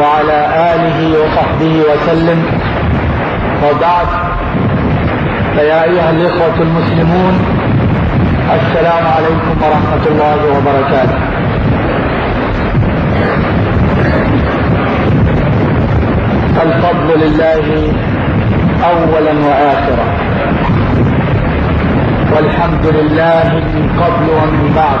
وعلى آله وصحبه وسلم. وبعد فيا أيها الإخوة المسلمون السلام عليكم ورحمة الله وبركاته. الفضل لله أولا وآخرا. والحمد لله من قبل ومن بعد.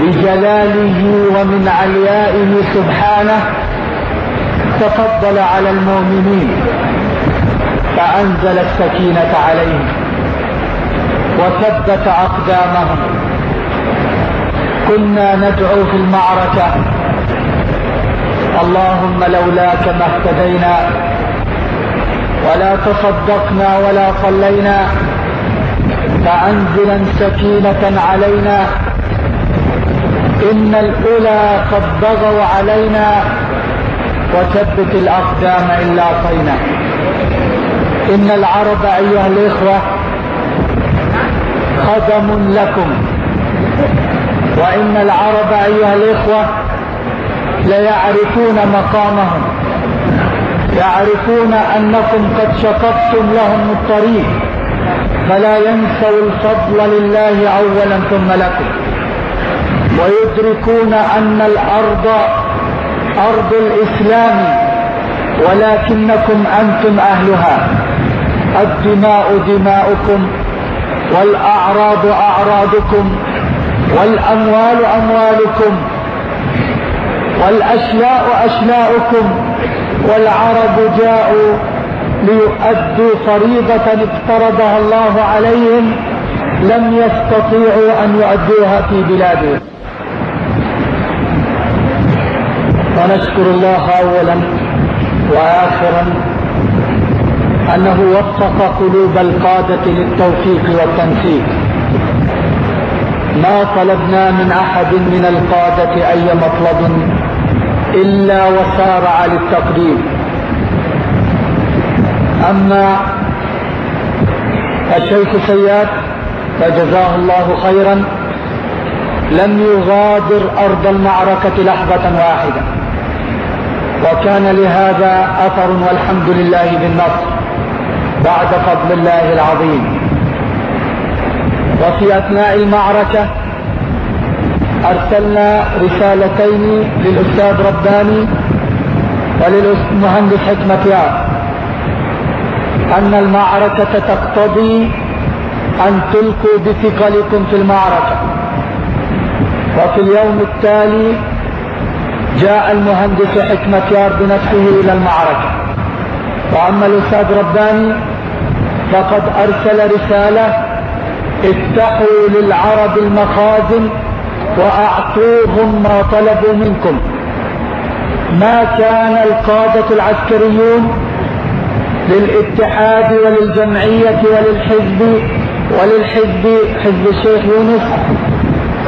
بجلاله ومن عليائه سبحانه تفضل على المؤمنين فأنزل السكينة عليهم وثبت أقدامهم. كنا ندعو في المعركة. اللهم لولاك ما اهتدينا ولا تصدقنا ولا صلينا فأنزلا سكينة علينا. إن الأولى قد بغوا علينا وثبت الأقدام إن لاقينا إن العرب أيها الإخوة خدم لكم. وإن العرب أيها الإخوة ليعرفون مقامهم. يعرفون أنكم قد شققتم لهم الطريق. فلا ينسوا الفضل لله أولا ثم لكم. ويدركون أن الأرض أرض الإسلام ولكنكم أنتم أهلها. الدماء دماؤكم والأعراض أعراضكم والأموال أموالكم والأشياء أشياؤكم والعرب جاءوا ليؤدوا فريضة افترضها الله عليهم لم يستطيعوا أن يؤدوها في بلادهم. ونشكر الله أولا وآخرا أنه وفق قلوب القادة للتوفيق والتنسيق ما طلبنا من أحد من القادة أي مطلب إلا وسارع للتقديم. أما الشيخ سياد فجزاه الله خيرا لم يغادر أرض المعركة لحظة واحدة. وكان لهذا أثر والحمد لله بالنصر بعد فضل الله العظيم. وفي أثناء المعركة أرسلنا رسالتين للأستاذ رباني وللمهندس حكمة يار أن المعركة تقتضي أن تلقوا بثقلكم في المعركة. وفي اليوم التالي جاء المهندس حكمة يار بنفسه إلى المعركة. وأما الأستاذ رباني فقد أرسل رسالة افتحوا للعرب المخازن وأعطوهم ما طلبوا منكم. ما كان القادة العسكريون للاتحاد وللجمعية وللحزب وللحزب حزب الشيخ يونس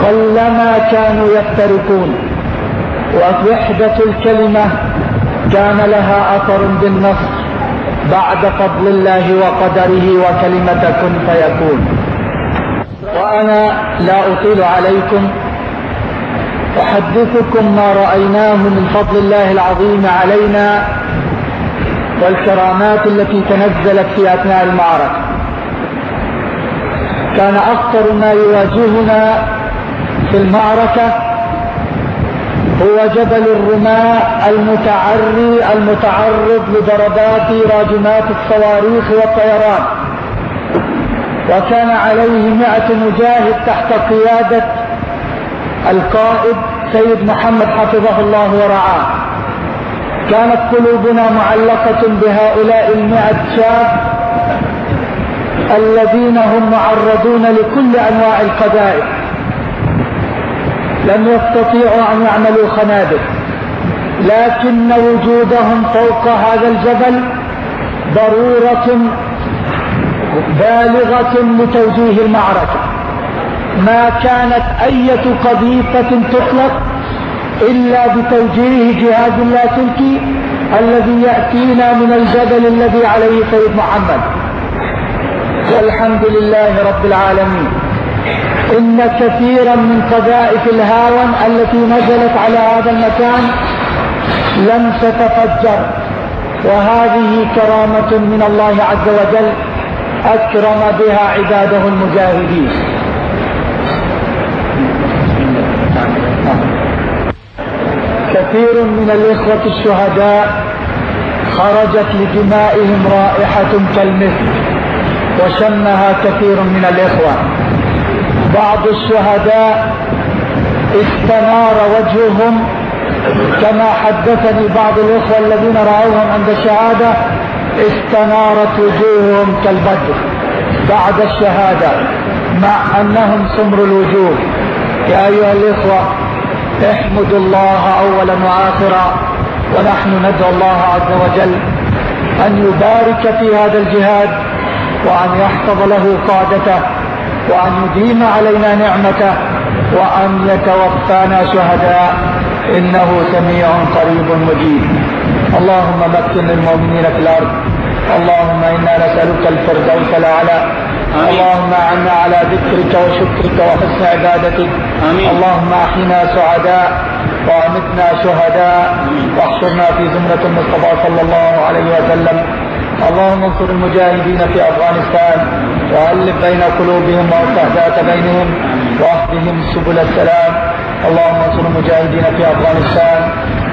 قلما كانوا يفترقون. ووحدة الكلمة كان لها أثر بالنصر بعد فضل الله وقدره وكلمة كن فيكون. وأنا لا أطيل عليكم أحدثكم ما رأيناه من فضل الله العظيم علينا والكرامات التي تنزلت في أثناء المعركة. كان أخطر ما يواجهنا في المعركة هو جبل الرماء المتعري المتعرض لضربات راجمات الصواريخ والطيران. وكان عليه مئة مجاهد تحت قيادة القائد سيد محمد حفظه الله ورعاه. كانت قلوبنا معلقة بهؤلاء المئة شاب الذين هم معرضون لكل أنواع القذائف لم يستطيعوا أن يعملوا خنادق. لكن وجودهم فوق هذا الجبل ضرورة بالغة لتوجيه المعركة. ما كانت أية قذيفة تطلق إلا بتوجيه جهاز اللاسلكي الذي يأتينا من الجبل الذي عليه سيد محمد. والحمد لله رب العالمين. إن كثيرا من قذائف الهاون التي نزلت على هذا المكان لم تتفجر. وهذه كرامة من الله عز وجل أكرم بها عباده المجاهدين. كثير من الإخوة الشهداء خرجت لدمائهم رائحة كالمثل وشمها كثير من الإخوة. بعض الشهداء استنار وجههم كما حدثني بعض الإخوة الذين رأوهم عند الشهادة استنارت وجوههم كالبدر بعد الشهادة مع أنهم سمر الوجوه. يا أيها الإخوة احمدوا الله أولا وآخرا ونحن ندعو الله عز وجل أن يبارك في هذا الجهاد وأن يحفظ له قادته. وأن يديم علينا نعمته وأن يتوفانا شهداء. إنه سميع قريب مجيب. اللهم مكن المؤمنين في الأرض. اللهم إنا نسألك الفردوس الأعلى. اللهم أعنا على ذكرك وشكرك وحسن عبادتك. آمين. اللهم أحينا سعداء وأمتنا شهداء. واحشرنا في زمرة المصطفى صلى الله عليه وسلم. اللهم انصر المجاهدين في أفغانستان وألف بين قلوبهم وأصلح ذات بينهم وأهدهم سبل السلام. اللهم انصر المجاهدين في أفغانستان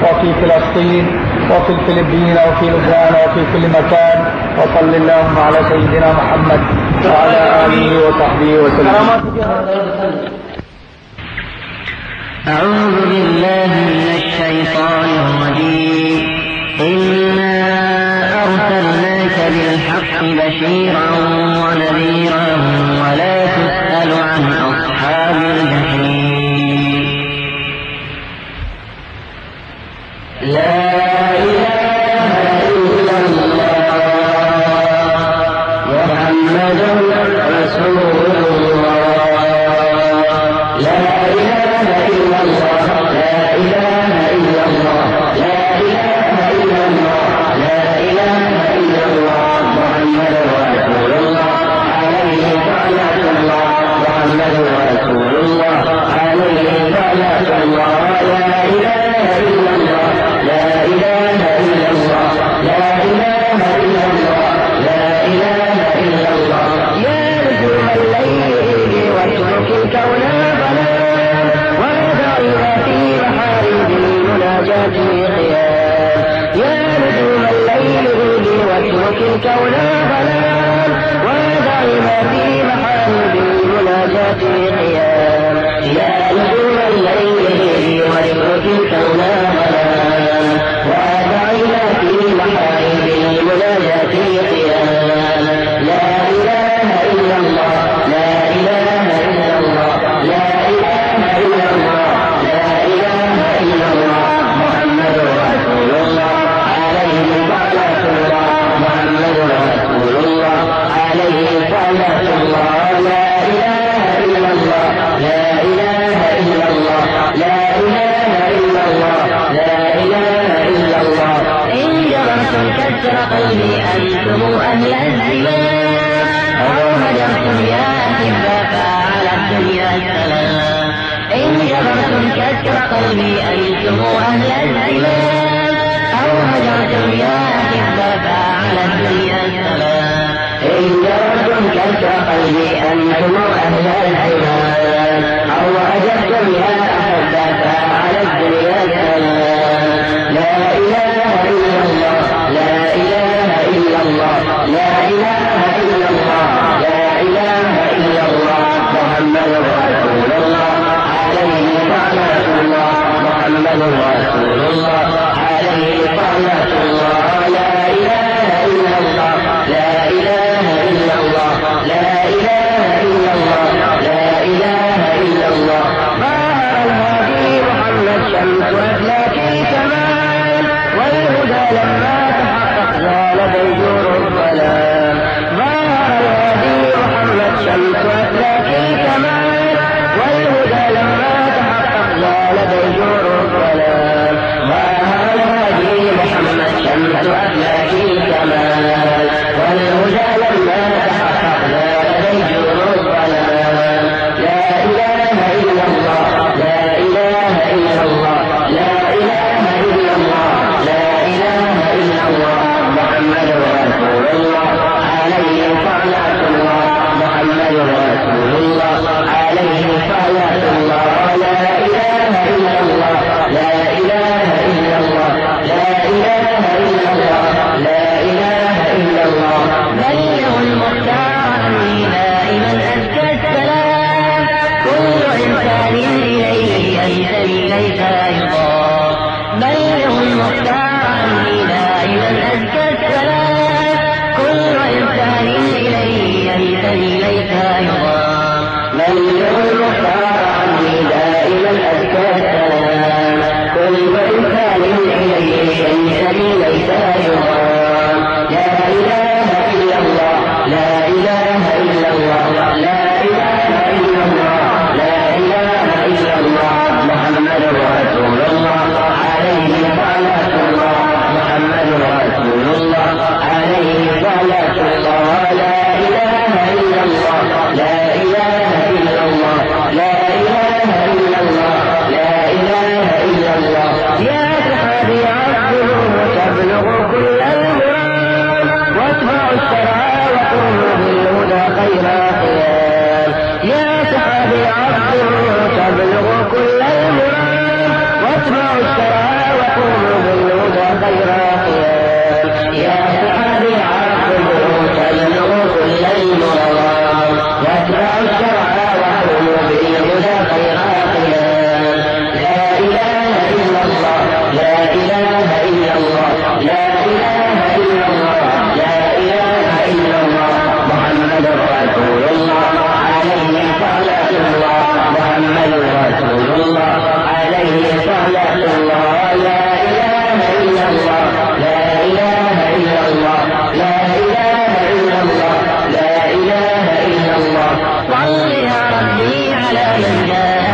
وفي فلسطين وفي الفلبين وفي لبنان وفي كل مكان. وصل اللهم على سيدنا محمد وعلى آله وصحبه وسلم. أعوذ بالله من الشيطان الرجيم. إنا بشيرا ونذيرا ولا Hello. yeah.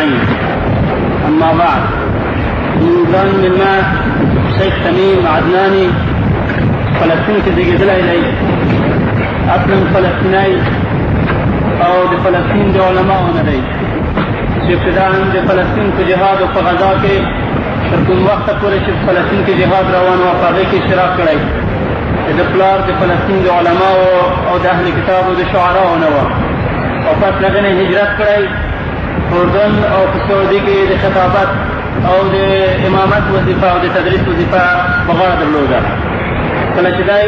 أجمعين أما بعد من من ما شيخ تميم عدناني فلسطين قدلا إلي أسلم فلسطيني أو دي فلسطين دي علماء ندي چې ابتداء د فلسطین په جهاد او په غزا کې تر کوم وخت پورې چې فلسطین کې جهاد روان و په هغې کې اشتراک کړی. د پلار د فلسطین د علماو او د اهل کتابو د شعراو نه وه او پس هغه نه هجرت کړی اردن او په سعودي کې د خطابت او د امامت وظیفه او د تدریس وظیفه په غاړه درلوده. کله چې دی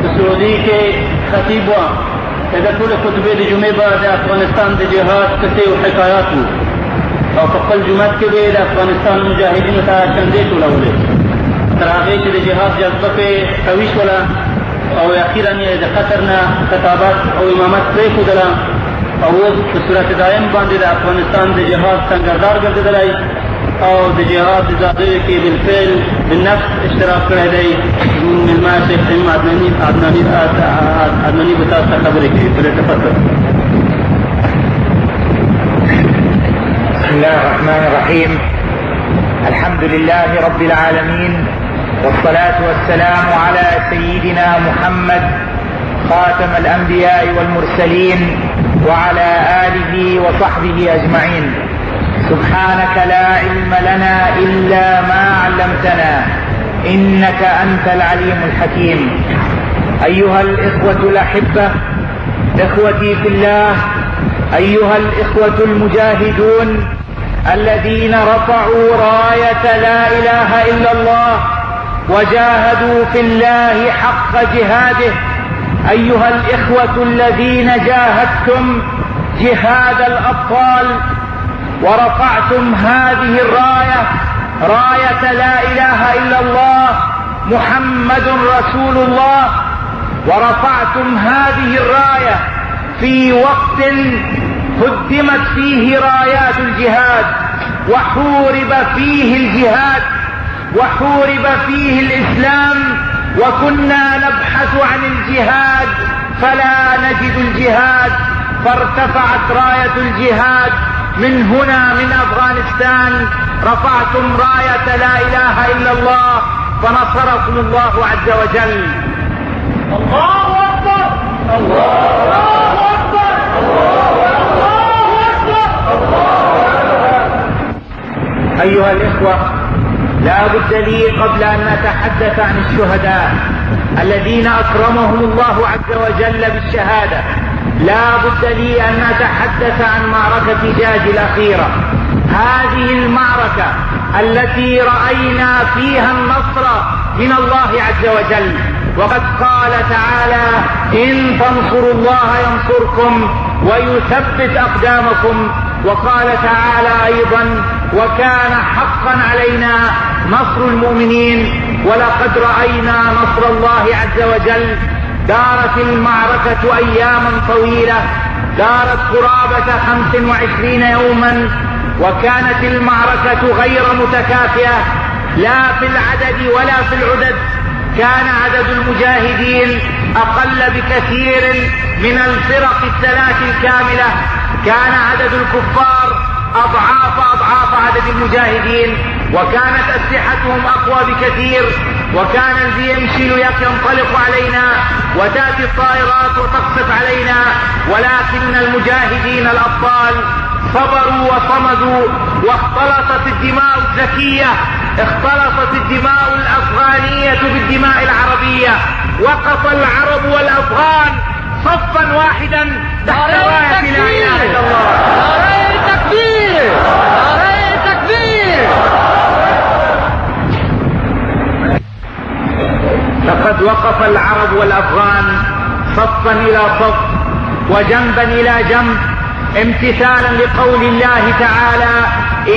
په سعودي کې خطیب و دا ټولې خطبې د جمعې به د افغانستان د جهاد قصې او حکایات وو. او په خپل جومات کې به د افغانستان مجاهدینو ته چندې ټولولې. تر هغې چې د جهاد جذبه پې قوي شوله او اخیرا یې د قطر نه خطابت او امامت پرېښودله أو اوس په صورت دایم باندې د افغانستان د جهاد سنګردار ګرځېدلی أو د جهاد د ځاځیو کې بالفعل بالنفس اشتراک کړی دی. مېلمه شیخ تمیم عدناني عدناني عدناني به تاسو ته خبرې کوي. پرې تفضل بسم الله الرحمن الرحيم الحمد لله رب العالمين والصلاة والسلام على سيدنا محمد خاتم الأنبياء والمرسلين وعلى آله وصحبه أجمعين. سبحانك لا علم لنا إلا ما علمتنا إنك أنت العليم الحكيم. أيها الإخوة الأحبة إخوتي في الله أيها الإخوة المجاهدون الذين رفعوا راية لا إله إلا الله وجاهدوا في الله حق جهاده أيها الإخوة الذين جاهدتم جهاد الأبطال ورفعتم هذه الراية راية لا إله إلا الله محمد رسول الله ورفعتم هذه الراية في وقت هدمت فيه رايات الجهاد وحورب فيه الجهاد وحورب فيه الإسلام وكنا نبحث عن الجهاد فلا نجد الجهاد فارتفعت راية الجهاد. من هنا من أفغانستان رفعتم راية لا إله إلا الله فنصركم الله عز وجل. الله أكبر! الله أكبر! الله أكبر! أيها الإخوة لا بد لي قبل أن نتحدث عن الشهداء الذين أكرمهم الله عز وجل بالشهادة. لا بد لي أن أتحدث عن معركة جاج الأخيرة. هذه المعركة التي رأينا فيها النصر من الله عز وجل. وقد قال تعالى إن تنصروا الله ينصركم ويثبت أقدامكم. وقال تعالى أيضا وكان حقا علينا نصر المؤمنين ولقد رأينا نصر الله عز وجل. دارت المعركة أياما طويلة دارت قرابة خمس وعشرين يوما وكانت المعركة غير متكافئة. لا في العدد ولا في العدد. كان عدد المجاهدين أقل بكثير من الفرق الثلاث الكاملة. كان عدد الكفار أضعاف أضعاف عدد المجاهدين. وكانت أسلحتهم أقوى بكثير وكان البيمشل ينطلق علينا وتأتي الطائرات وتقصف علينا ولكن المجاهدين الأبطال صبروا وصمدوا واختلطت الدماء الزكية اختلطت الدماء الأفغانية بالدماء العربية وقف العرب والأفغان صفا واحدا تحت راية لا إله إلا الله. نعرة تكبير لقد وقف العرب والأفغان صفا إلى صف وجنبا إلى جنب امتثالا لقول الله تعالى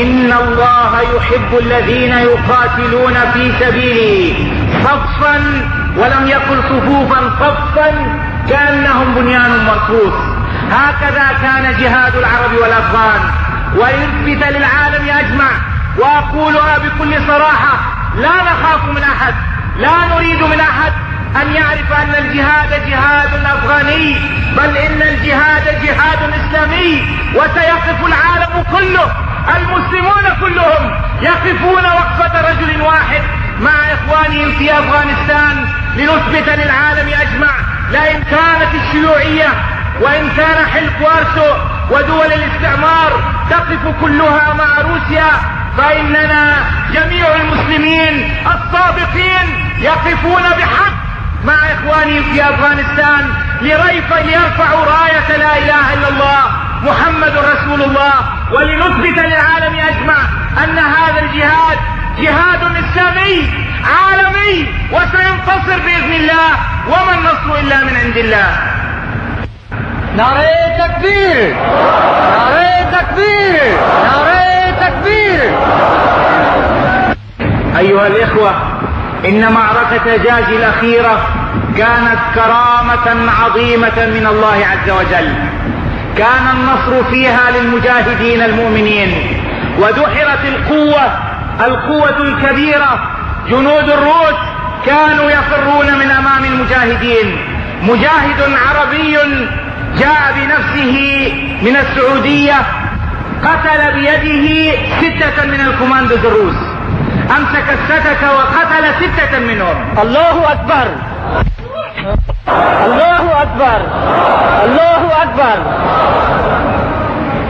إن الله يحب الذين يقاتلون في سبيله. صفا ولم يقل صفوفا صفا كأنهم بنيان مرصوص. هكذا كان جهاد العرب والأفغان. ويثبت للعالم أجمع واقولها بكل صراحة لا نخاف من أحد. لا نريد من أحد أن يعرف أن الجهاد جهاد أفغاني بل إن الجهاد جهاد إسلامي وسيقف العالم كله المسلمون كلهم يقفون وقفة رجل واحد مع إخوانهم في أفغانستان لنثبت للعالم أجمع. لئن كانت الشيوعية وإن كان حلف وارسو ودول الاستعمار تقف كلها مع روسيا فاننا جميع المسلمين الصادقين يقفون بحق مع اخوانهم في أفغانستان لريف ليرفعوا راية لا إله إلا الله محمد رسول الله ولنثبت للعالم أجمع أن هذا الجهاد جهاد إسلامي عالمي وسينتصر بإذن الله وما النصر إلا من عند الله. نعرة تكبير نعرة تكبير نعرة تكبير أيها الإخوة إن معركة جاج الأخيرة كانت كرامة عظيمة من الله عز وجل. كان النصر فيها للمجاهدين المؤمنين ودحرت القوة القوة الكبيرة جنود الروس كانوا يفرون من أمام المجاهدين. مجاهد عربي جاء بنفسه من السعودية قتل بيده ستة من الكوماندوز الروس أمسك الستة وقتل ستة منهم. الله أكبر. الله أكبر. الله أكبر.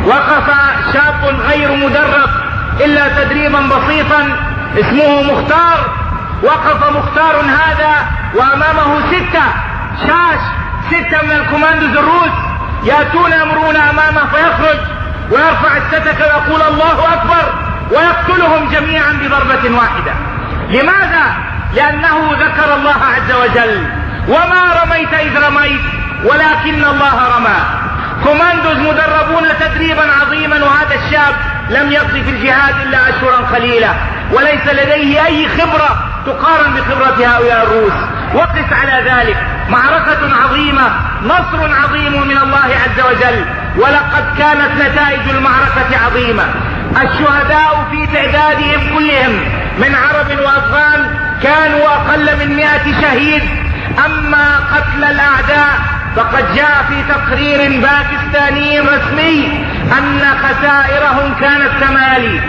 وقف شاب غير مدرب إلا تدريبا بسيطا اسمه مختار. وقف مختار هذا وأمامه ستة. شاش ستة من الكوماندوز الروس يأتون يمرون أمامه فيخرج. ويرفع الستة ويقول الله أكبر ويقتلهم جميعا بضربة واحدة. لماذا؟ لأنه ذكر الله عز وجل وما رميت إذ رميت ولكن الله رمى. كوماندوز مدربون تدريبا عظيما وهذا الشاب لم يقضي في الجهاد إلا اشهرا قليله وليس لديه أي خبرة تقارن بخبرة هؤلاء الروس. وقس على ذلك. معركة عظيمة نصر عظيم من الله عز وجل. ولقد كانت نتائج المعركة عظيمة. الشهداء في تعدادهم كلهم من عرب وأفغان كانوا أقل من مئة شهيد. أما قتل الأعداء فقد جاء في تقرير باكستاني رسمي أن خسائرهم كانت كمالي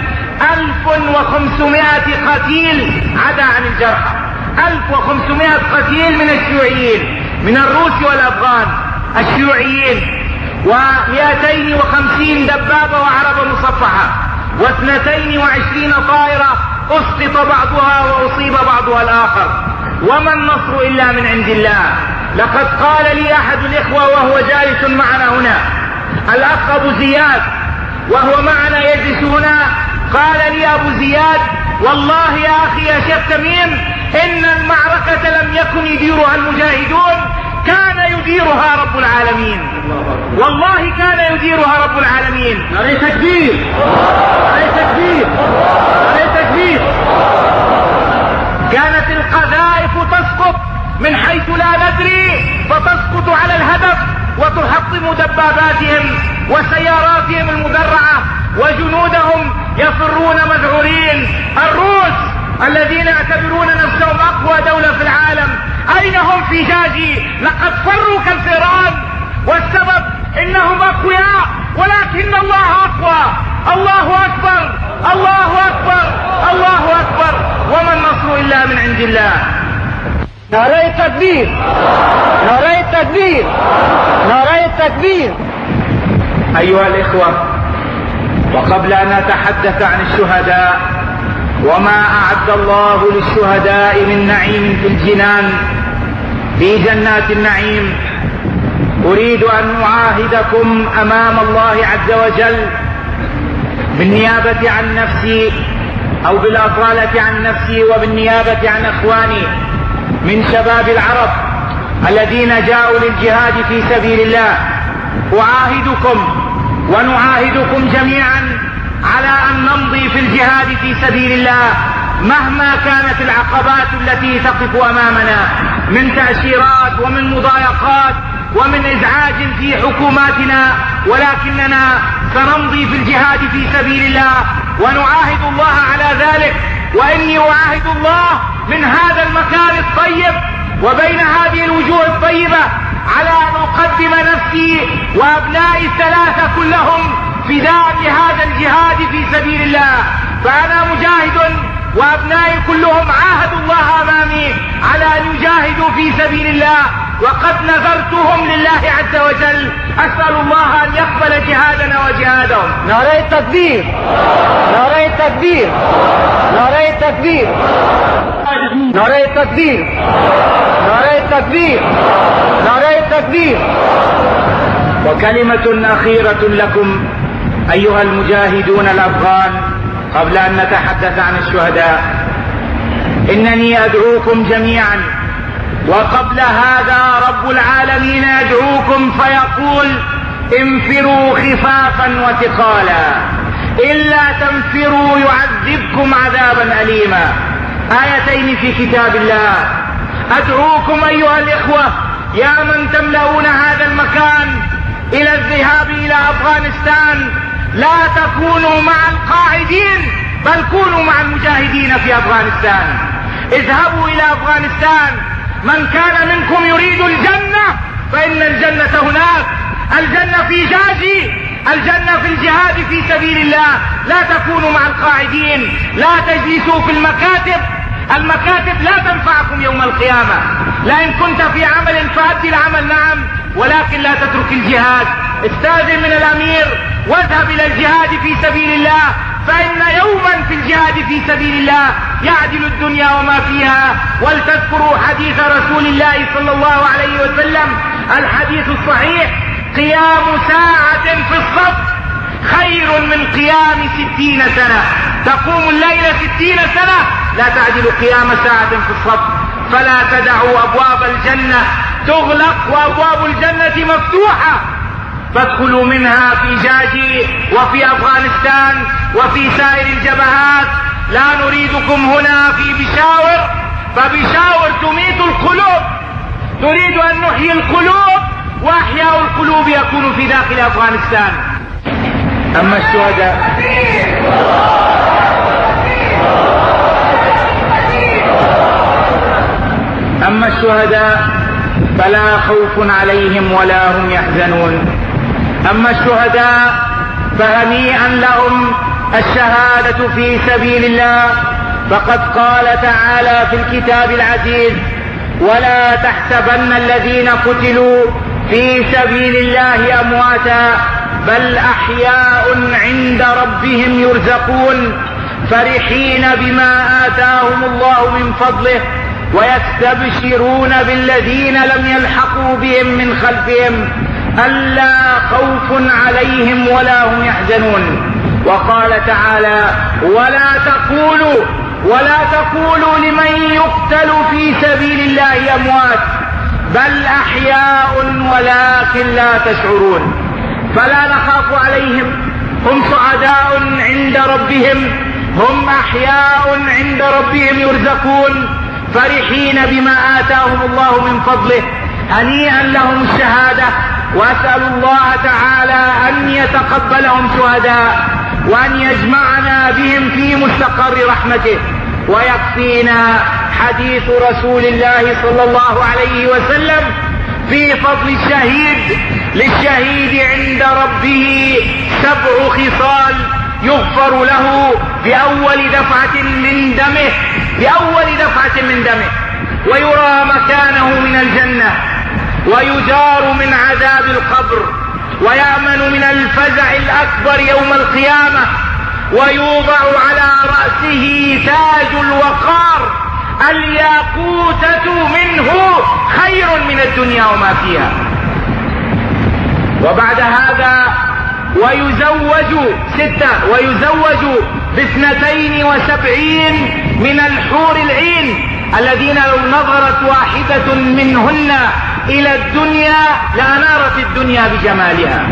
ألف وخمسمائة قتيل عدا عن الجرحى. ألف وخمسمائة قتيل من الشيوعيين من الروس والأفغان الشيوعيين ومئتين وخمسين دبابة وعربة مصفحة واثنتين وعشرين طائرة أسقط بعضها وأصيب بعضها الآخر. وما النصر إلا من عند الله؟ لقد قال لي أحد الإخوة وهو جالس معنا هنا الاخ ابو زياد وهو معنا يجلس هنا قال لي أبو زياد والله يا أخي يا شيخ تميم إن المعركة لم يكن يديرها المجاهدون كان يديرها رب العالمين. والله كان يديرها رب العالمين. عليه تكبير. عليه تكبير. عليه تكبير. كانت القذائف تسقط من حيث لا ندري فتسقط على الهدف وتحطم دباباتهم وسياراتهم المدرعة وجنودهم يفرون مذعورين الروس الذين يعتبرون نفسهم أقوى دولة في العالم أين هم في جاجي؟ لقد فروا كالفئران والسبب إنهم أقوياء ولكن الله أقوى. الله أكبر. الله أكبر. الله أكبر. وما النصر إلا من عند الله. نعرہ تکبیر نعرہ تکبیر نعرہ تکبیر أيها الإخوة وقبل أن نتحدث عن الشهداء وما أعد الله للشهداء من نعيم في الجنان في جنات النعيم. أريد أن أعاهدكم أمام الله عز وجل بالنيابة عن نفسي أو بالأطالة عن نفسي وبالنيابة عن إخواني من شباب العرب الذين جاءوا للجهاد في سبيل الله. أعاهدكم ونعاهدكم جميعا على أن نمضي في الجهاد في سبيل الله مهما كانت العقبات التي تقف أمامنا من تأشيرات ومن مضايقات ومن إزعاج في حكوماتنا ولكننا سنمضي في الجهاد في سبيل الله. ونعاهد الله على ذلك وإني أعاهد الله من هذا المكان الطيب وبين هذه الوجوه الطيبة على أن أقدم نفسي وأبنائي الثلاثة كلهم فداء لهذا الجهاد في سبيل الله. فأنا مجاهد وأبنائي كلهم عاهدوا الله أمامي على أن يجاهدوا في سبيل الله. وقد نذرتهم لله عز وجل. أسأل الله أن يقبل جهادنا وجهادهم. تکبیر نعرہ تکبیر نعرہ تکبیر نعرہ تکبیر نعرہ تکبیر نعرہ تکبیر وكلمة أخيرة لكم أيها المجاهدون الأفغان قبل أن نتحدث عن الشهداء. إنني أدعوكم جميعا وقبل هذا رب العالمين يدعوكم فيقول انفروا خفافا وثقالا. إلا تنفروا يعذبكم عذابا أليما. آيتين في كتاب الله. أدعوكم أيها الإخوة يا من تملؤون هذا المكان إلى الذهاب إلى أفغانستان لا تكونوا مع القاعدين بل كونوا مع المجاهدين في أفغانستان. اذهبوا إلى أفغانستان. من كان منكم يريد الجنة فإن الجنة هناك. الجنة في جازي الجنة في الجهاد في سبيل الله. لا تكونوا مع القاعدين لا تجلسوا في المكاتب. المكاتب لا تنفعكم يوم القيامة. لئن كنت في عمل فأدي العمل نعم ولكن لا تترك الجهاد. استأذن من الأمير واذهب إلى الجهاد في سبيل الله فإن يوما في الجهاد في سبيل الله يعدل الدنيا وما فيها. ولتذكروا حديث رسول الله صلى الله عليه وسلم الحديث الصحيح قيام ساعة في الصف. خير من قيام ستين سنة. تقوم الليل ستين سنة. لا تعدل قيام ساعة في الصف. فلا تدعوا أبواب الجنة. تغلق وأبواب الجنة مفتوحة. فادخلوا منها في جاجي وفي أفغانستان وفي سائر الجبهات. لا نريدكم هنا في بشاور. فبشاور تميت القلوب. تريد أن نحيي القلوب. وأحياء القلوب يكون في داخل أفغانستان. أما الشهداء أما الشهداء فلا خوف عليهم ولا هم يحزنون. أما الشهداء فهنيئا لهم الشهادة في سبيل الله. فقد قال تعالى في الكتاب العزيز ولا تحسبن الذين قتلوا في سبيل الله أمواتا. بل أحياء عند ربهم يرزقون فرحين بما آتاهم الله من فضله ويستبشرون بالذين لم يلحقوا بهم من خلفهم ألا خوف عليهم ولا هم يحزنون. وقال تعالى ولا تقولوا ولا تقولوا لمن يقتل في سبيل الله أموات بل أحياء ولكن لا تشعرون. فلا نخاف عليهم. هم سعداء عند ربهم. هم أحياء عند ربهم يرزقون. فرحين بما آتاهم الله من فضله. هنيئا لهم الشهادة. وأسأل الله تعالى أن يتقبلهم شهداء. وأن يجمعنا بهم في مستقر رحمته. ويكفينا حديث رسول الله صلى الله عليه وسلم في فضل الشهيد للشهيد عند ربه سبع خصال يغفر له بأول دفعة من دمه بأول دفعة من دمه. ويرى مكانه من الجنة ويجار من عذاب القبر ويأمن من الفزع الأكبر يوم القيامة ويوضع على رأسه تاج الوقار. الياقوتة منه خير من الدنيا وما فيها. وبعد هذا ويزوج ستة ويزوج باثنتين وسبعين من الحور العين الذين لو نظرت واحدة منهن إلى الدنيا لأنارت الدنيا بجمالها.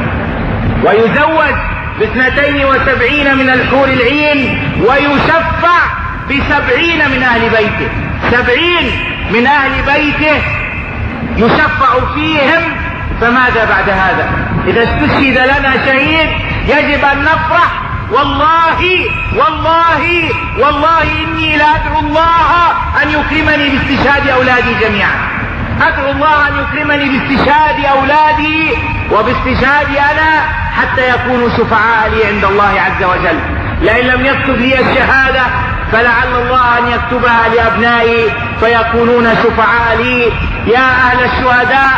ويزوج باثنتين وسبعين من الحور العين ويشفع بسبعين من أهل بيته. سبعين من أهل بيته يشفع فيهم فماذا بعد هذا؟ إذا استشهد لنا شهيد يجب أن نفرح. والله والله والله إني لأدعو الله أن يكرمني باستشهاد أولادي جميعا. أدعو الله أن يكرمني باستشهاد أولادي وباستشهادي أنا حتى يكونوا شفعاء لي عند الله عز وجل. لئن لم يكتب لي الشهادة فلعل الله أن يكتبها لأبنائي فيكونون شفعاء لي. يا أهل الشهداء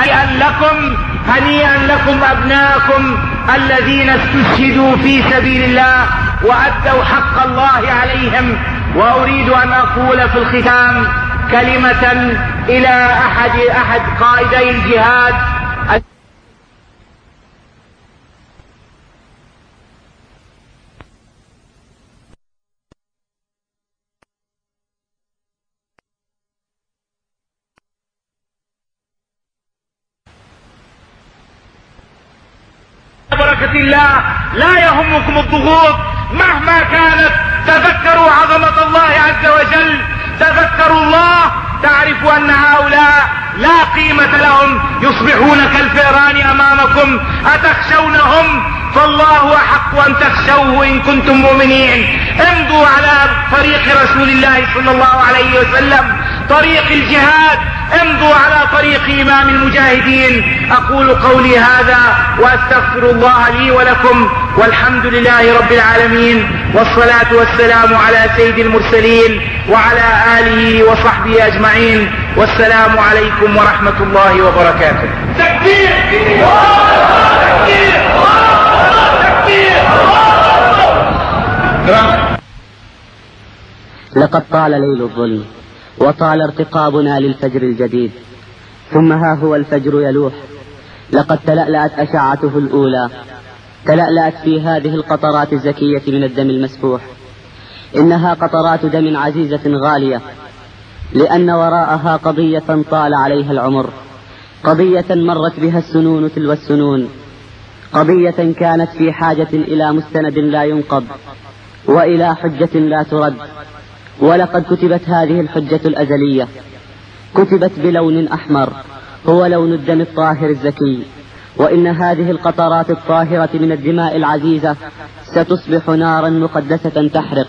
هيئا لكم هنيئا لكم أبناءكم الذين استشهدوا في سبيل الله وأدوا حق الله عليهم؟ وأريد أن أقول في الختام كلمة إلى أحد أحد قائدي الجهاد بركة الله لا يهمكم الضغوط. مهما كانت تذكروا عظمة الله عز وجل. تذكروا الله تعرفوا أن هؤلاء لا قيمة لهم. يصبحون كالفئران أمامكم. أتخشونهم؟ فالله أحق أن تخشوه إن كنتم مؤمنين. امضوا على طريق رسول الله صلى الله عليه وسلم. طريق الجهاد امضوا على طريق إمام المجاهدين. أقول قولي هذا وأستغفر الله لي ولكم والحمد لله رب العالمين والصلاة والسلام على سيد المرسلين وعلى آله وصحبه أجمعين. والسلام عليكم ورحمة الله وبركاته. تكبير! تكبير لقد طال ليل الظلم. وطال ارتقابنا للفجر الجديد. ثم ها هو الفجر يلوح. لقد تلألأت أشعته الأولى. تلألأت في هذه القطرات الزكية من الدم المسفوح. إنها قطرات دم عزيزة غالية. لأن وراءها قضية طال عليها العمر. قضية مرت بها السنون تلو السنون. قضية كانت في حاجة إلى مستند لا ينقض. وإلى حجة لا ترد. ولقد كتبت هذه الحجة الأزلية. كتبت بلون أحمر هو لون الدم الطاهر الزكي. وإن هذه القطرات الطاهرة من الدماء العزيزة ستصبح نارا مقدسة تحرق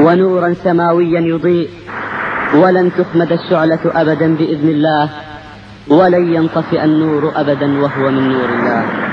ونورا سماويا يضيء. ولن تخمد الشعلة أبدا بإذن الله ولن ينطفئ النور أبدا وهو من نور الله.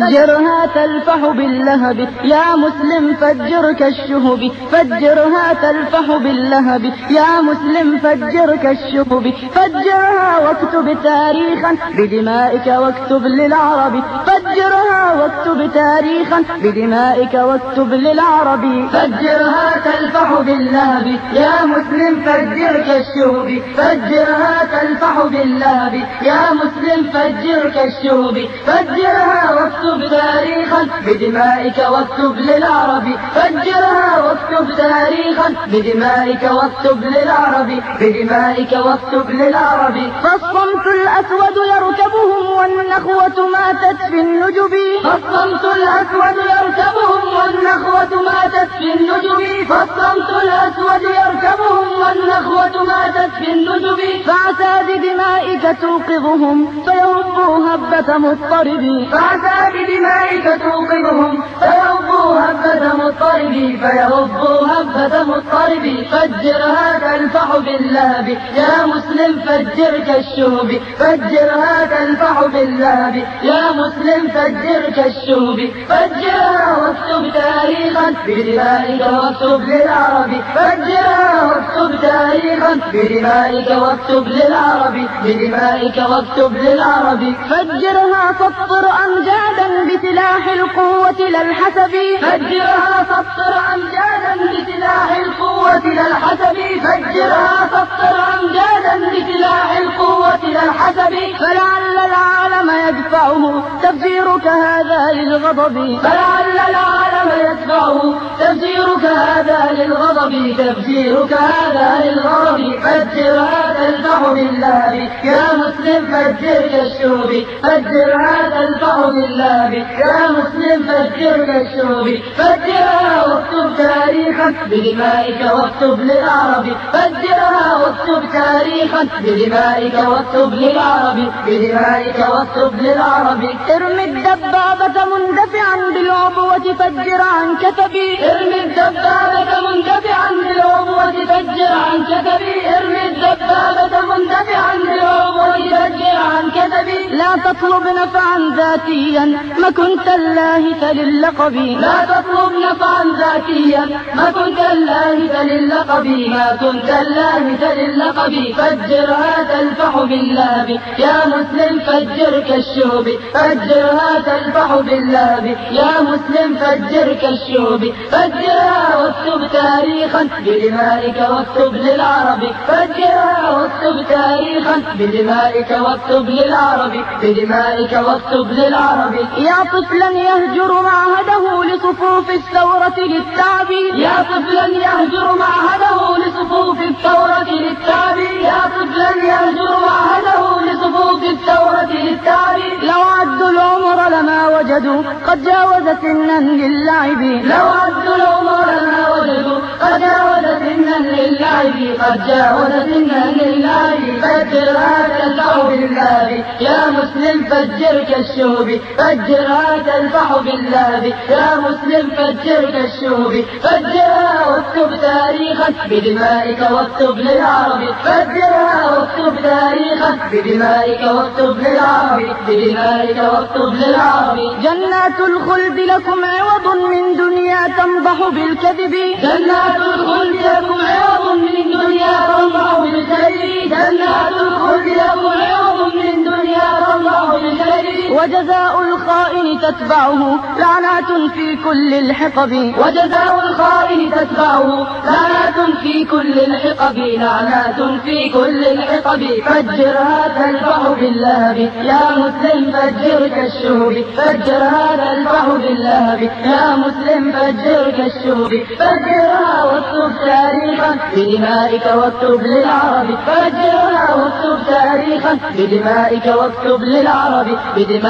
فجرها تلفح باللهب. يا مسلم فجر كالشهب. فجرها تلفح باللهب. يا مسلم فجر كالشهب. فجرها واكتب تاريخا بدمائك واكتب للعرب. فجرها واكتب تاريخا بدمائك واكتب للعرب. فجرها تلفح باللهب. يا مسلم فجر كالشهب. فجرها تلفح باللهب. يا مسلم فجر كالشهب. فجرها واكتب تاريخا بدمائك واكتب للعرب فجرها واكتب تاريخا بدمائك واكتب للعرب بدمائك واكتب للعرب فالصمت الأسود يركبهم والنخوة ماتت في النجب فالصمت الأسود يركبهم والنخوة ماتت في النجب فالصمت الأسود يركبهم والنخوة ماتت في النجب فعسى بدمائك توقظهم فيهبوا هبة مضطرب فعسى بدمائك توقظهم فيهبوا هبة مضطرب فيهبوا هبة مضطرب فجرها تلفح باللهب يا مسلم فجر كالشهب. فجرها تلفح باللهب يا مسلم فجر كالشهب. فجرها واكتب تاريخا بدمائك واكتب للعرب. فجرها واكتب تاريخا بدمائك واكتب للعرب. بدمائك واكتب للعرب. فجرها سطر أمجادا بسلاح القوة لا الحسب. فجرها سطر أمجادا بسلاح القوة لا الحسب. فجرها سطر أمجادا بسلاح القوة لا الحسب. فلعل العالم يدفعه تفجيرك هذا للغضب. فلعل العالم يدفعه تفجيرك هذا للغضب. تفجيرك هذا للغضب. فجرها تلفح بالله. يا مسلم فجر كالشوب فجرها تلفح بالله. يا مسلم فجر كالشوب فجرها واكتب تاريخا بدمائك واكتب للعرب فجرها واكتب تاريخا بدمائك واكتب للعرب بدمائك واكتب للعرب ارمي الدبابة مندفعا بالعبوة فجر عن كتبي. ارمي الدبابة مندفعا بالعبوة فجر عن كتبي. ارمي الدبابة مندفعا بالعبوة فجر عن كتبي. لا تطلب نفعا ذاتيا. ما كنت اللاهث للقب لا تطلب نفعا ذاتيا. ما كنت اللاهث للقب ما كنت اللاهث للقب فجرها تلفح باللهب. يا مسلم فجر كالشهب. فجرها تلفح باللهب. يا مسلم فجر كالشهب. فجرها واكتب تاريخا بدمائك واكتب للعرب. فجرها واكتب تاريخا بدمائك واكتب للعرب. بدمائك واكتب للعرب. يا طفلا يهجر معهده لصفوف الثورة للتعب يا طفلا يهجر معهده لصفوف الثورة للتعب يا طفلا يهجر معهده لصفوف الثورة للتعب لو عدوا العمر لما وجدوا قد جاوز سنا للعب لو عدوا العمر لما وجدوا قد جاوز سنا للعب قد جاوز سنا للعب فجرها تلفح بالله يا مسلم فجر كالشهب. فجرها تلفح بالله. يا مسلم فجر كالشهب فجرها واكتب تاريخا بدمائك واكتب للعرب. فجرها واكتب تاريخا بدمائك واكتب للعرب. بدمائك واكتب للعرب. جنات الخلد لكم عوض من دنيا تنضح بالكذب. جنات الخلد لكم عوض من دنيا وجزاء الخائن تتبعه لعنات في كل الحقب. وجزاء الخائن تتبعه لعنات في كل الحقب لعنات في كل الحقب. فجرها تلفح باللهب يا مسلم فجر كالشهب. فجرها تلفح باللهب يا مسلم فجر كالشهب. فجرها واكتب تاريخا بدمائك واكتب للعرب. فجرها واكتب تاريخا بدمائك واكتب للعرب. بدمائك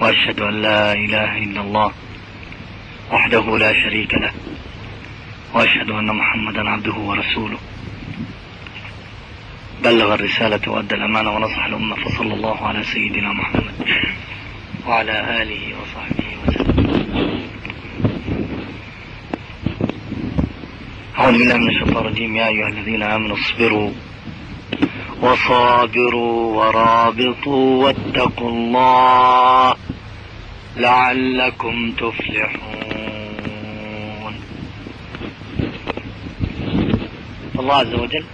وأشهد أن لا إله إلا الله وحده لا شريك له وأشهد أن محمدا عبده ورسوله. بلغ الرسالة وأدى الأمانة ونصح الأمة فصلى الله على سيدنا محمد وعلى آله وصحبه وسلم. أعوذ بالله من الشيطان الرجيم. يا أيها الذين آمنوا اصبروا وصابروا ورابطوا واتقوا الله لعلكم تفلحون. الله عز وجل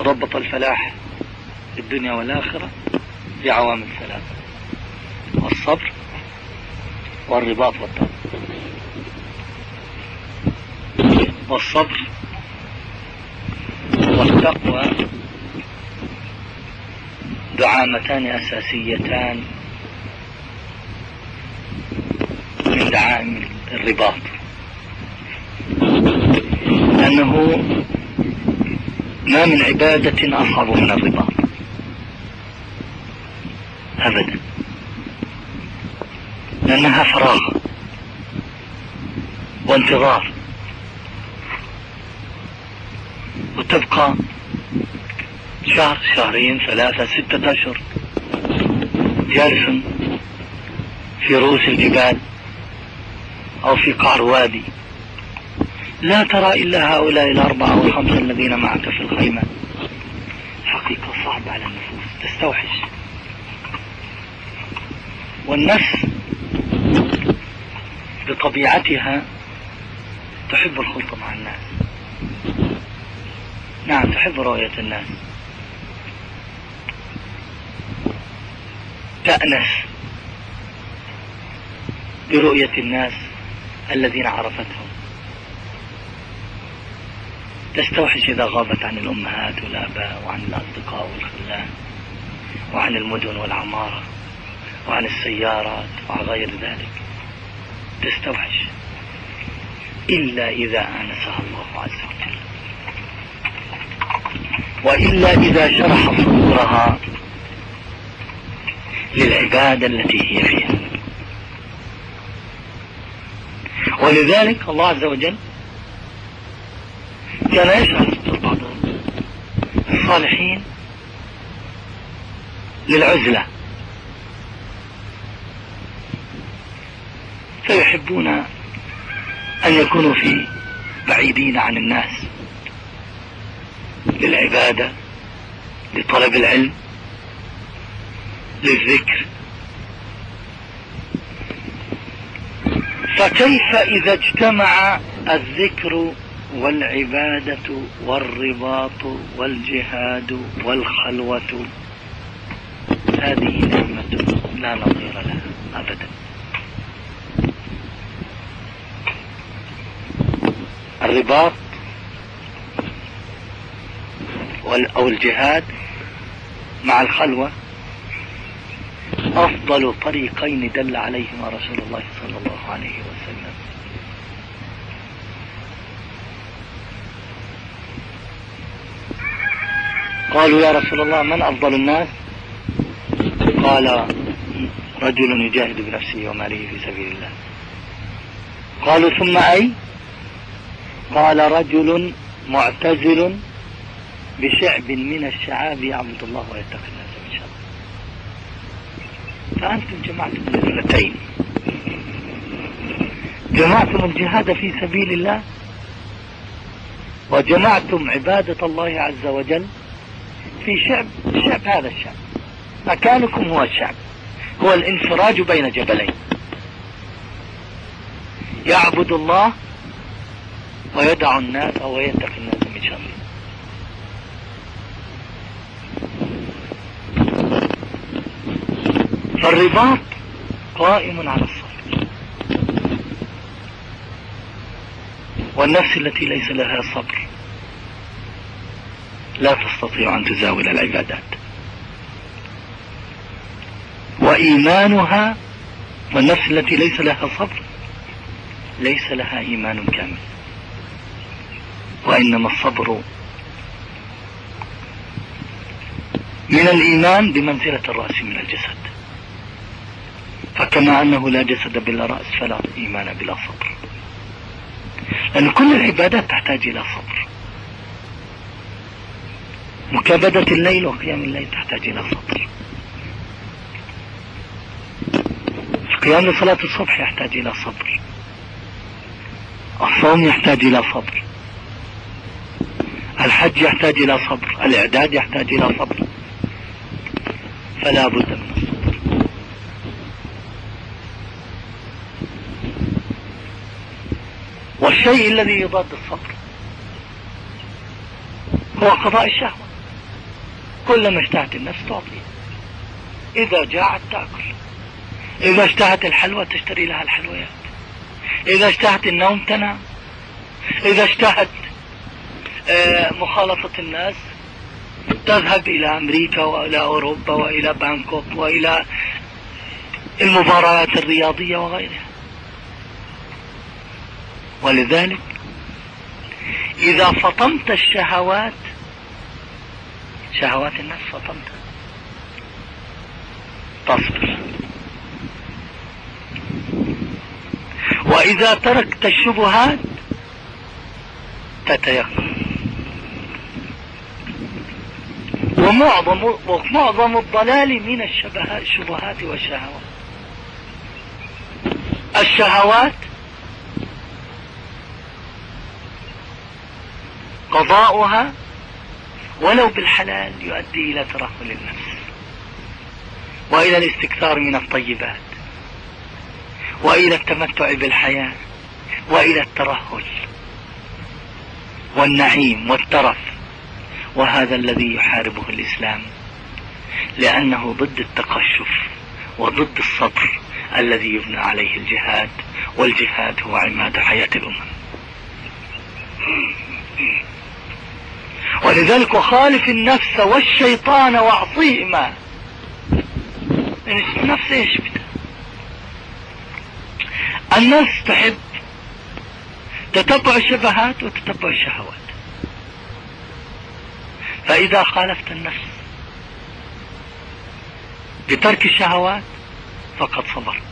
ربط الفلاح في الدنيا والآخرة بعوامل ثلاثة الصبر والرباط والتوبة. والصبر والتقوى دعامتان أساسيتان من دعائم الرباط. أنه ما من عبادة أصعب من الرباط. أبدا. لأنها فراغ وانتظار. وتبقى شهر شهرين ثلاثة ستة أشهر. جالس في رؤوس الجبال أو في قعر وادي. لا ترى إلا هؤلاء الأربعة أو الخمسة الذين معك في الخيمة. حقيقة صعبة على النفوس. تستوحش. والنفس بطبيعتها تحب الخلط مع الناس. نعم تحب رؤية الناس. تأنس برؤية الناس الذين عرفتهم. تستوحش إذا غابت عن الأمهات والآباء وعن الأصدقاء والخلان وعن المدن والعمارة وعن السيارات وعن غير ذلك. تستوحش إلا إذا آنسها الله عز وجل. وإلا إذا شرح صدورها للعبادة التي هي فيها. ولذلك الله عز وجل كان صدور بعض الصالحين للعزلة. فيحبون أن يكونوا في بعيدين عن الناس للعبادة لطلب العلم للذكر. فكيف إذا اجتمع الذكر والعبادة والرباط والجهاد والخلوة؟ هذه نعمة لا نظير لها أبدا. الرباط أو الجهاد مع الخلوة أفضل طريقين دل عليهما رسول الله صلى الله عليه وسلم. قالوا يا رسول الله من أفضل الناس؟ قال رجل يجاهد بنفسه وماله في سبيل الله. قالوا ثم أي؟ قال رجل معتزل بشعب من الشعاب يعبد الله ويتقي شر فأنتم جمعتم الاثنتين جمعتم الجهاد في سبيل الله وجمعتم عبادة الله عز وجل في شعب شعب هذا الشعب. مكانكم هو الشعب هو الانفراج بين جبلين. يعبد الله ويدع الناس أو يتقي الناس من شره. فالرباط قائم على الصبر والنفس التي ليس لها صبر لا تستطيع أن تزاول العبادات. وإيمانها والنفس التي ليس لها صبر ليس لها إيمان كامل. وإنما الصبر من الإيمان بمنزلة الرأس من الجسد. فكما أنه لا جسد بلا رأس فلا إيمان بلا صبر. لأن كل العبادات تحتاج إلى صبر. مكابدة الليل وقيام الليل تحتاج إلى صبر. القيام لصلاة الصبح يحتاج إلى صبر. الصوم يحتاج إلى صبر. الحج يحتاج إلى صبر. الإعداد يحتاج إلى صبر. فلا بد من الصبر. والشيء الذي يضاد الصبر هو قضاء الشهوة. كلما اشتهت النفس تعطي إذا جاعت تأكل إذا اشتهت الحلوى تشتري لها الحلويات إذا اشتهت النوم تنام إذا اشتهت آه، مخالطة الناس تذهب إلى أمريكا وإلى أوروبا وإلى بانكوك وإلى المباريات الرياضية وغيرها. ولذلك إذا فطمت الشهوات شهوات النفس فطمتها تصبر وإذا تركت الشبهات تتيقن. ومعظم ومعظم الضلال من الشبهات والشهوات. الشهوات قضاؤها ولو بالحلال يؤدي إلى ترهل النفس وإلى الاستكثار من الطيبات وإلى التمتع بالحياة وإلى الترهل والنعيم والترف وهذا الذي يحاربه الإسلام لأنه ضد التقشف وضد الصبر الذي يبنى عليه الجهاد والجهاد هو عماد حياة الأمم ولذلك وخالف النفس والشيطان واعصيهما النفس إيش النفس تحب تتبع الشبهات وتتبع الشهوات فإذا خالفت النفس بترك الشهوات فقد صبرت.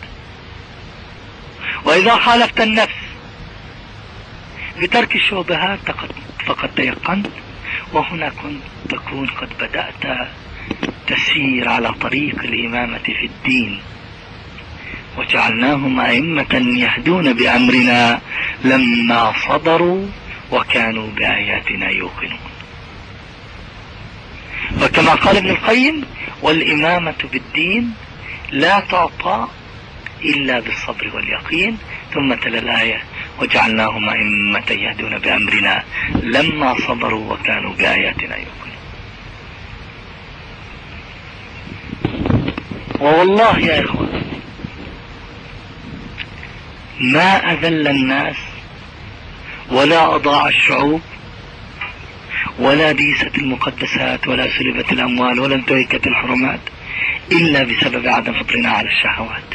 وإذا خالفت النفس بترك الشبهات فقد تيقنت. وهنا كنت تكون قد بدأت تسير على طريق الإمامة في الدين. وجعلناهم أئمة يهدون بأمرنا لما صبروا وكانوا بآياتنا يوقنون. وكما قال ابن القيم والإمامة بالدين لا تعطى إلا بالصبر واليقين ثم تلا الآية وجعلناهم أئمة يهدون بأمرنا لما صبروا وكانوا بآياتنا يوقنون ووالله يا إخوان ما أذل الناس ولا أضاع الشعوب ولا ديست المقدسات ولا سلبت الأموال ولا انتهكت الحرمات إلا بسبب عدم فطرنا على الشهوات.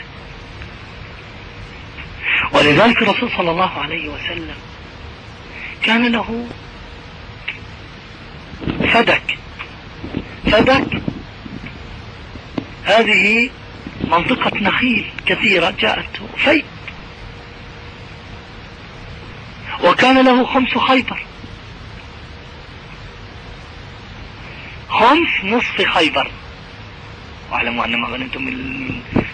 ولذلك الرسول صلى الله عليه وسلم كان له فدك. فدك هذه منطقة نخيل كثيرة جاءت في. وكان له خمس خيبر. خمس نصف خيبر. واعلموا أن ما غنمتم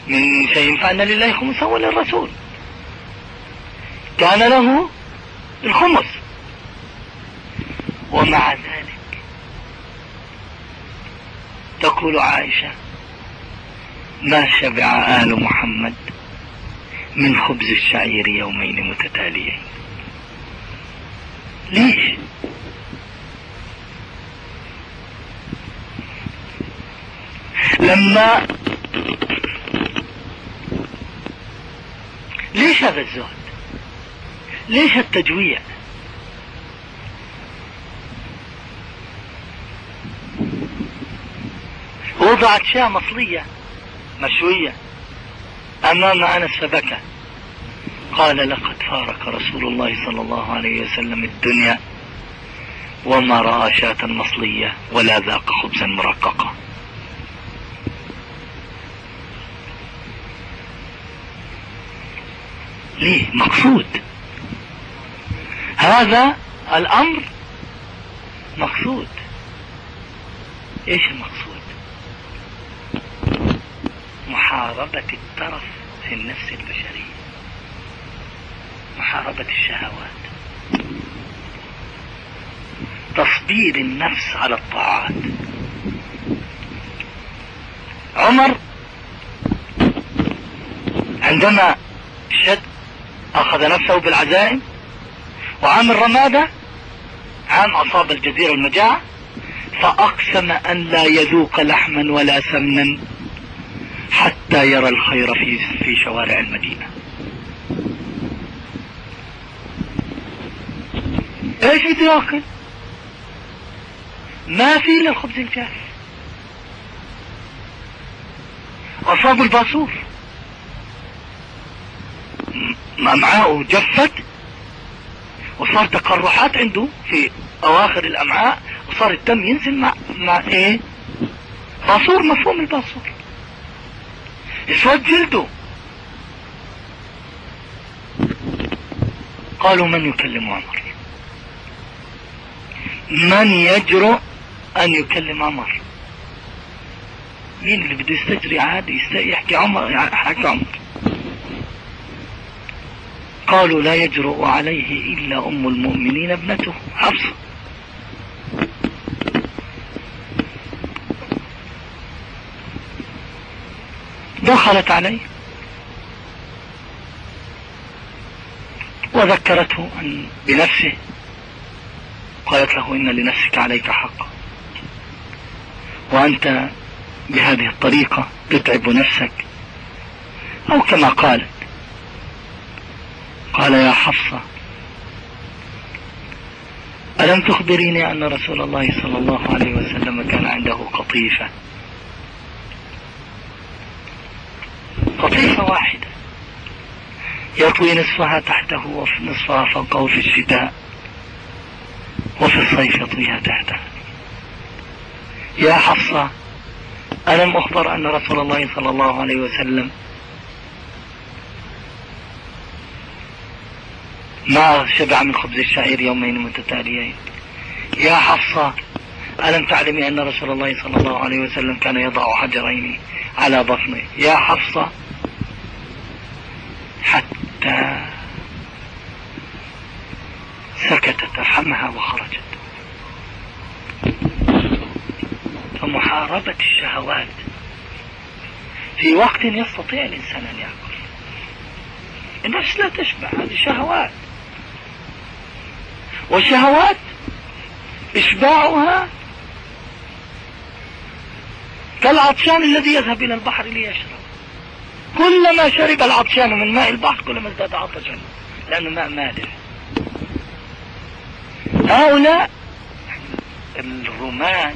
من شيء فان لله خمسا وللرسول. كان له الخمس ومع ذلك تقول عائشة ما شبع آل محمد من خبز الشعير يومين متتاليين؟ ليش؟ لما ليش هذا الزهد؟ ليش التجويع؟ وضعت شاة مصلية مشوية. أمام أنس فبكى. قال لقد فارق رسول الله صلى الله عليه وسلم الدنيا وما رأى شاة مصلية ولا ذاق خبزا مرققا ليه؟ مقصود. هذا الأمر مقصود. إيش المقصود؟ محاربة الترف في النفس البشرية. محاربة الشهوات. تصبير النفس على الطاعات. عمر عندما شد أخذ نفسه بالعزائم وعام الرمادة عام أصاب الجزيرة المجاعة فأقسم أن لا يذوق لحما ولا سمنا حتى يرى الخير في في شوارع المدينة. إيش بده ياكل؟ ما في إلا الخبز الجاف. اصابوا الباسور. امعاءه جفت وصار تقرحات عنده في أواخر الأمعاء وصار الدم ينزل مع مع إيه؟ باسور مفهوم الباسور. اسود جلده. قالوا من يكلم عمر؟ من يجرؤ أن يكلم عمر؟ مين اللي بده يستجري؟ عادي يحكي عمر حكى عمر. قالوا لا يجرؤ عليه إلا أم المؤمنين ابنته. حفصة دخلت عليه وذكرته أن بنفسه. قالت له إن لنفسك عليك حق. وأنت بهذه الطريقة تتعب نفسك. أو كما قالت قال يا حفصة ألم تخبريني أن رسول الله صلى الله عليه وسلم كان عنده قطيفة؟ قطيفة واحدة يطوي نصفها تحته ونصفها فوقه في الشتاء وفي الصيف يطويها تحته. يا حفصة ألم أخبر أن رسول الله صلى الله عليه وسلم ما شبع من خبز الشعير يومين متتاليين. يا حفصة ألم تعلمي أن رسول الله صلى الله عليه وسلم كان يضع حجرين على بطنه؟ يا حفصة. حتى سكتت أرحمها وخرجت. فمحاربة الشهوات. في وقت يستطيع الإنسان أن يأكل. النفس لا تشبع هذه شهوات. والشهوات إشباعها كالعطشان الذي يذهب إلى البحر ليشرب. كلما شرب العطشان من ماء البحر كلما ازداد عطشا لأنه ماء مالح. هؤلاء الرومان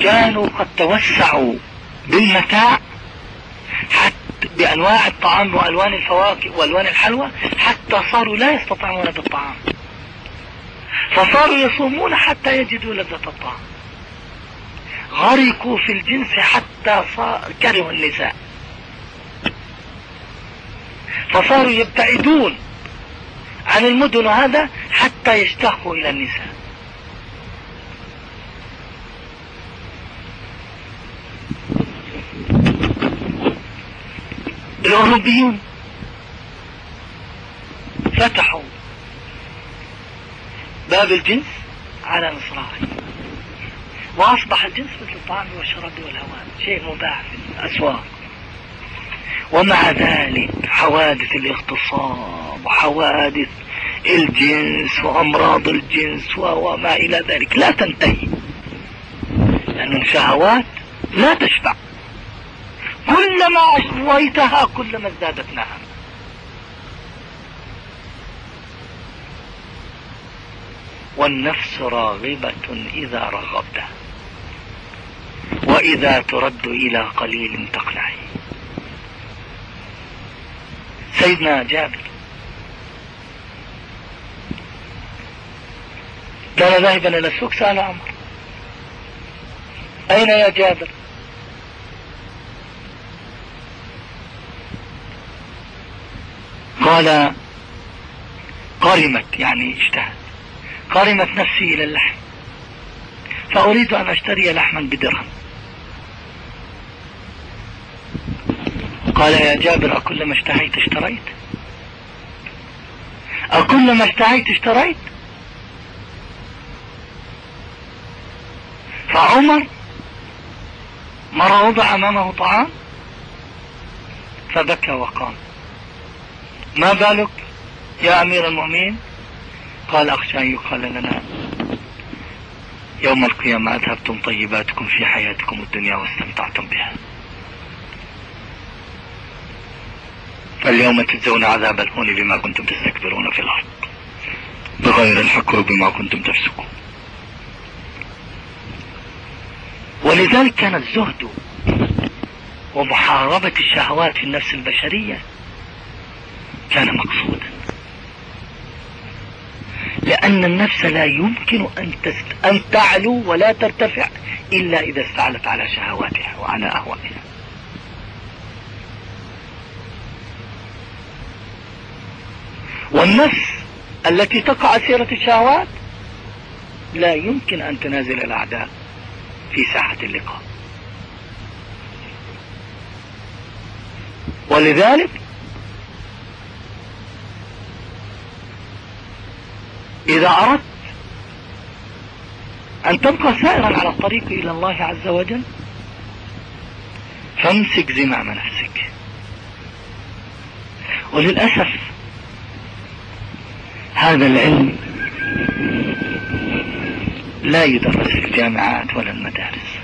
كانوا قد توسعوا بالمتاع حتى بأنواع الطعام وألوان الفواكه وألوان الحلوى حتى صاروا لا يستطيعون بالطعام فصاروا يصومون حتى يجدوا لذة الطعام. غرقوا في الجنس حتى كرهوا النساء. فصاروا يبتعدون عن المدن هذا حتى يشتاقوا إلى النساء. الأوروبيون فتحوا باب الجنس على مصراعي. وأصبح الجنس مثل الطعام والشراب والهواء شيء مباح في الأسواق. ومع ذلك حوادث الاغتصاب وحوادث الجنس وأمراض الجنس وما إلى ذلك. لا تنتهي. لأن الشهوات لا تشبع. كلما أشويتها كلما ازدادت نهم والنفس راغبة إذا رغبتها وإذا ترد إلى قليل تقنعي سيدنا جابر. كان ذاهبا إلى السوق سأل عمر. أين يا جابر؟ قال قرمت يعني اشتهت. قرمت نفسي إلى اللحم. فأريد أن أشتري لحما بدرهم. قال يا جابر أكلما اشتهيت اشتريت. أكلما اشتهيت اشتريت. فعمر مرة وضع أمامه طعام فبكى وقام. ما بالك يا أمير المؤمنين؟ قال أخشى أن يقال لنا يوم القيامة أذهبتم طيباتكم في حياتكم الدنيا واستمتعتم بها. فاليوم تجزون عذاب الهون بما كنتم تستكبرون في الأرض بغير الحق وبما كنتم تفسقون. ولذلك كان الزهد ومحاربة الشهوات في النفس البشرية كان مقصودا لأن النفس لا يمكن أن, تست... أن تعلو ولا ترتفع إلا إذا استعلت على شهواتها وعلى أهوائها. والنفس التي تقع أسيرة الشهوات لا يمكن أن تنازل الأعداء في ساحة اللقاء. ولذلك إذا أردت أن تبقى سائرا على الطريق إلى الله عز وجل فامسك زمام نفسك. وللأسف هذا العلم لا يدرس في الجامعات ولا المدارس.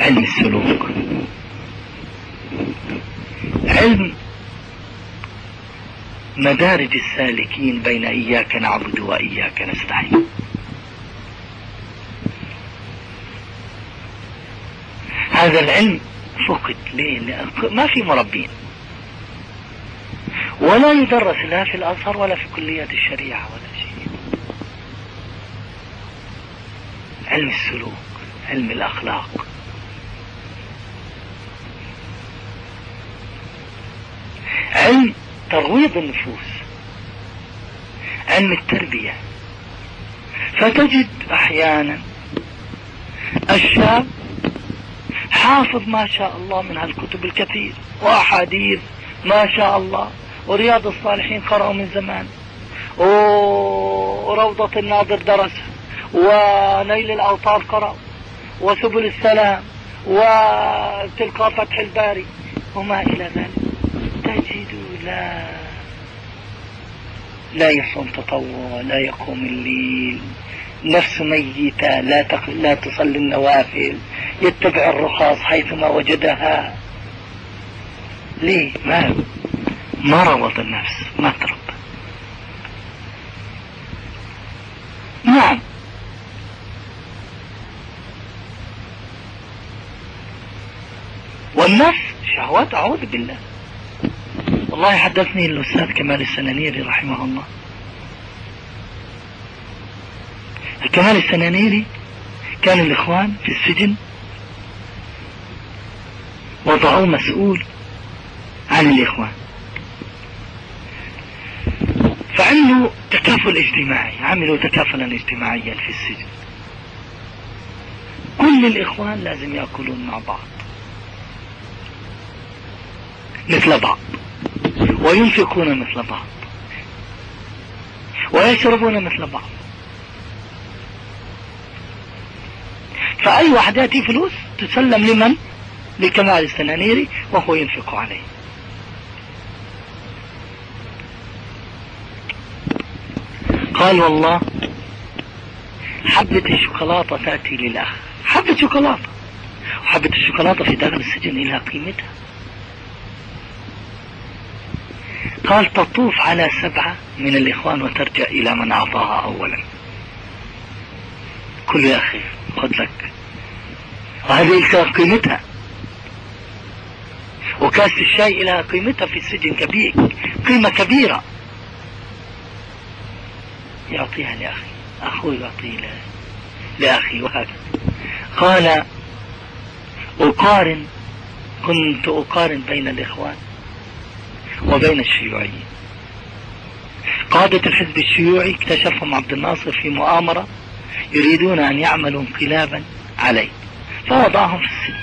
علم السلوك. علم مدارج السالكين بين إياك نعبد وإياك نستعين. هذا العلم فقد ليه؟ ما في مربين. ولا يدرس لا في الأزهر ولا في كليات الشريعة ولا شيء. علم السلوك علم الأخلاق. علم ترويض النفوس علم التربية. فتجد أحيانا الشاب حافظ ما شاء الله من هالكتب الكثير وأحاديث ما شاء الله ورياض الصالحين قرأوا من زمان. وروضة الناظر درس ونيل الأوطار قرأ وسبل السلام وتلقى فتح الباري وما إلى ذلك. لا. لا يصوم تطوع لا يقوم الليل. نفس ميتة لا تق... لا تصلي النوافل. يتبع الرخاص حيثما وجدها. ليه؟ ما ما روض النفس ما تربى نعم والنفس شهوات أعوذ بالله. والله حدثني الأستاذ كمال السنانيري رحمه الله. كمال السنانيري كان الإخوان في السجن وضعوه مسؤول عن الإخوان. فعملوا تكافل اجتماعي عملوا تكافلا اجتماعيا في السجن. كل الإخوان لازم يأكلون مع بعض مثل بعض. وينفقون مثل بعض. ويشربون مثل بعض. فأي واحد يأتي فلوس تسلم لمن؟ لكمال السنانيري وهو ينفق عليه. قال والله حبة الشوكولاتة تأتي للأخ. حبة شوكولاتة. وحبة الشوكولاتة في داخل السجن لها قيمتها. قال تطوف على سبعة من الإخوان وترجع إلى من أعطاها أولا. كل يا أخي خذ لك وهذه قيمتها. وكاسة الشاي لها قيمتها في السجن كبير قيمة كبيرة. يعطيها لأخي. أخوي يعطيه لأخي وهكذا قال أقارن كنت أقارن بين الإخوان. وبين الشيوعيين. قادة الحزب الشيوعي اكتشفهم عبد الناصر في مؤامرة يريدون أن يعملوا انقلابا عليه. فوضعهم في السجن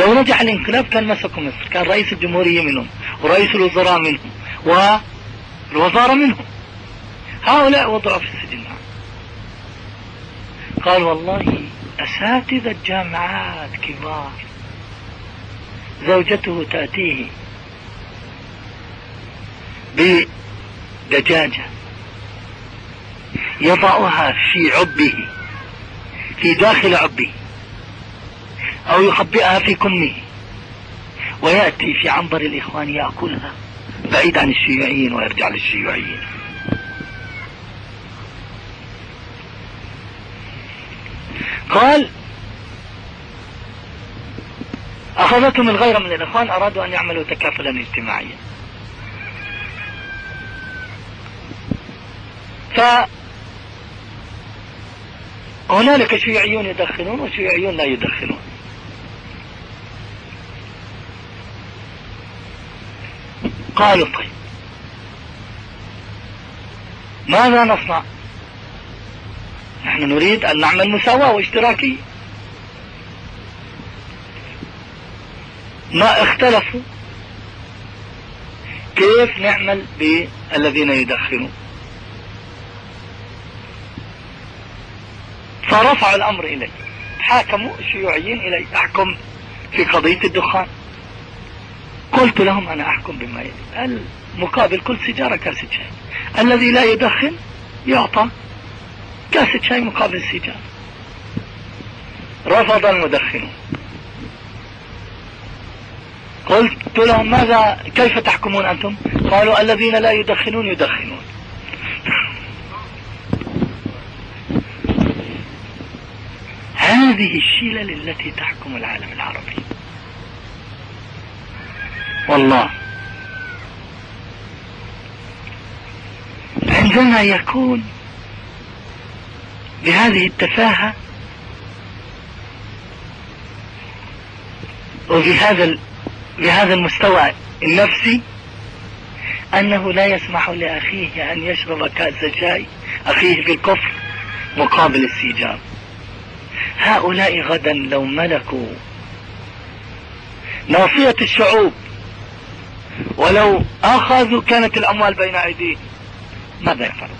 لو نجح الانقلاب كان مسكوا مصر كان رئيس الجمهورية منهم ورئيس الوزراء منهم والوزارة منهم. هؤلاء وضعوا في السجن قال والله أساتذة جامعات كبار زوجته تأتيه بدجاجة يضعها في عبه في داخل عبه أو يخبئها في كمه ويأتي في عنبر الإخوان يأكلها بعيد عن الشيوعيين ويرجع للشيوعيين. قال أخذتهم الغيرة من الإخوان أرادوا أن يعملوا تكافلا اجتماعيا. فهنالك شيوعيون يدخنون وشيوعيون لا يدخنون. قالوا طيب ماذا نصنع؟ نحن نريد أن نعمل مساواة واشتراكية. ما اختلفوا؟ كيف نعمل بالذين يدخنون؟ فرفعوا الأمر إلي حاكموا الشيوعيين إلي أحكم في قضية الدخان. قلت لهم أنا أحكم بما يلي. المقابل كل سيجارة كاسة شاي. الذي لا يدخن يعطى كاسة شاي مقابل السيجارة رفض المدخنون. قلت لهم ماذا كيف تحكمون أنتم؟ قالوا الذين لا يدخنون يدخنون. هذه الشلل التي تحكم العالم العربي. والله. عندما يكون بهذه التفاهة وبهذا بهذا المستوى النفسي أنه لا يسمح لأخيه أن يشرب كأس شاي أخيه بالكفر مقابل السيجار. هؤلاء غدا لو ملكوا ناصية الشعوب. ولو أخذوا كانت الأموال بين أيديهم ماذا يفعلون؟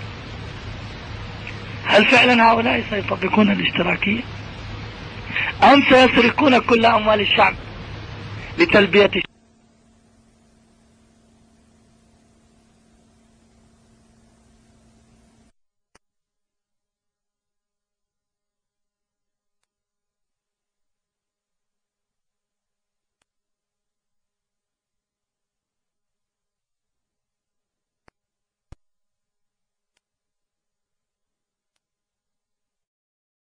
هل فعلا هؤلاء سيطبقون الاشتراكية؟ أم سيسرقون كل أموال الشعب لتلبية